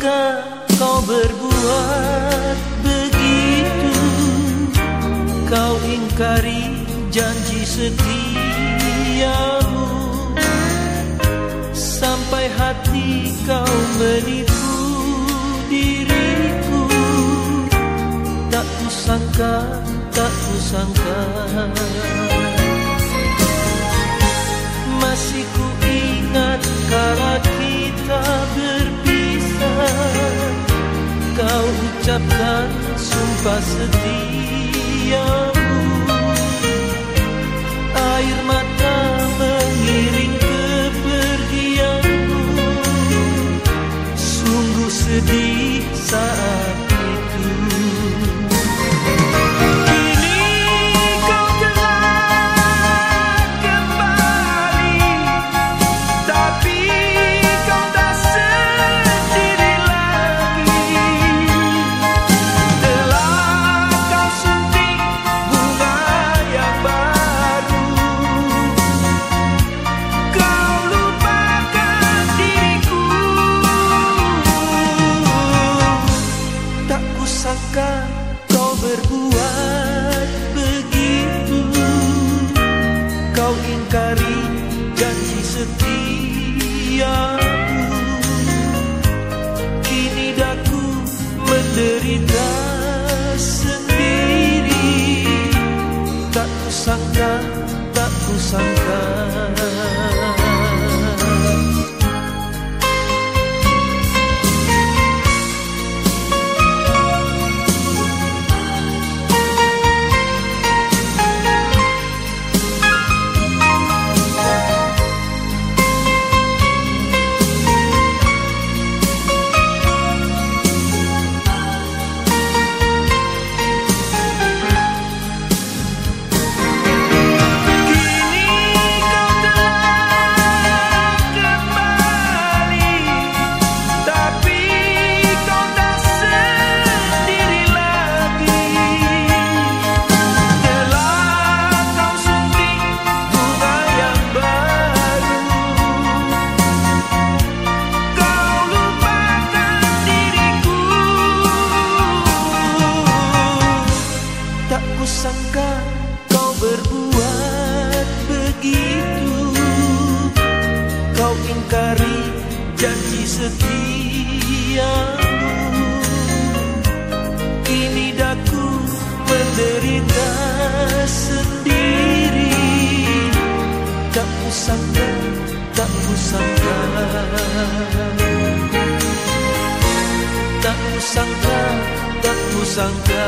sangka kau berbuat begitu? Kau ingkari janji setiamu. Sampai hati kau menipu diriku. Tak kusangka, tak kusangka ucapkan sumpah setiamu. Air mata mengiring kepergianmu. Sungguh sedih saat janji setiamu Kini daku menderita sendiri sangka kau berbuat begitu? Kau ingkari janji setiamu. Kini daku menderita sendiri. Tak kusangka, tak kusangka Tak kusangka, tak kusangka